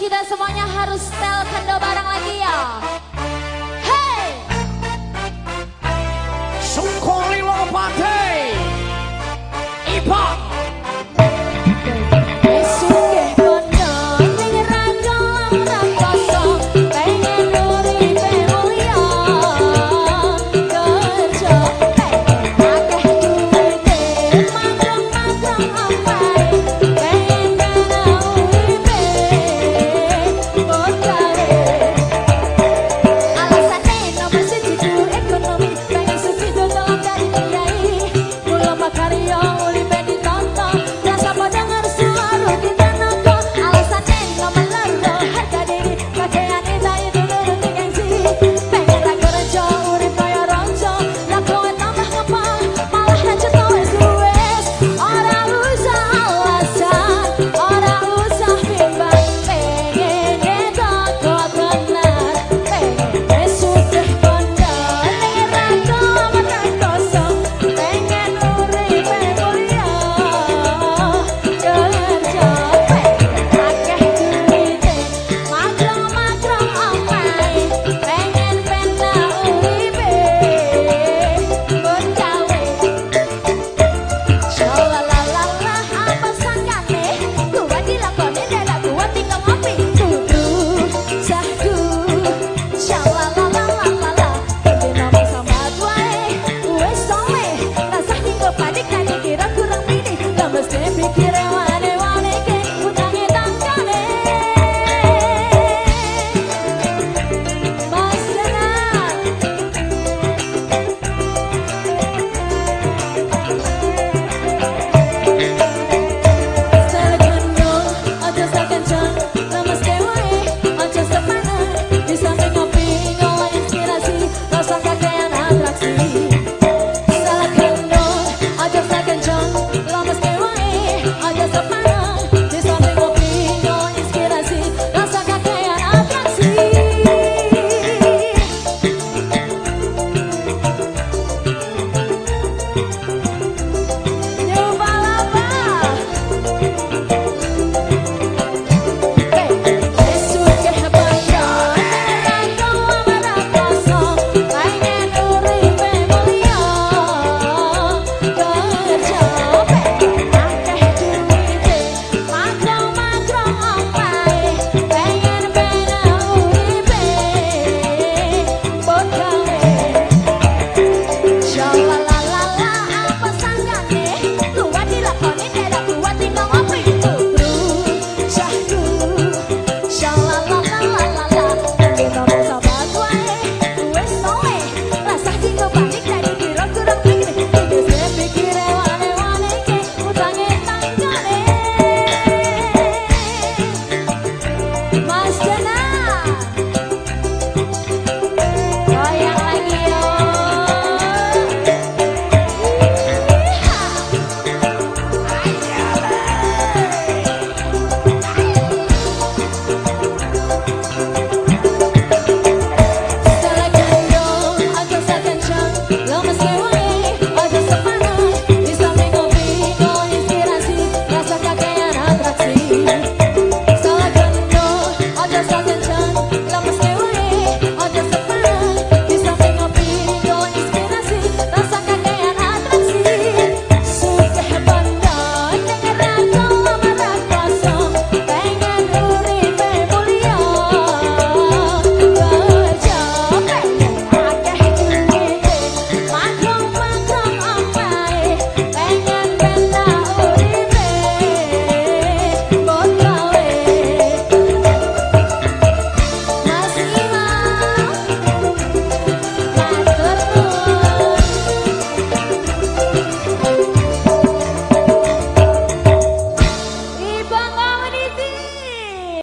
kita semuanya harus setel kendo bareng lagi ya.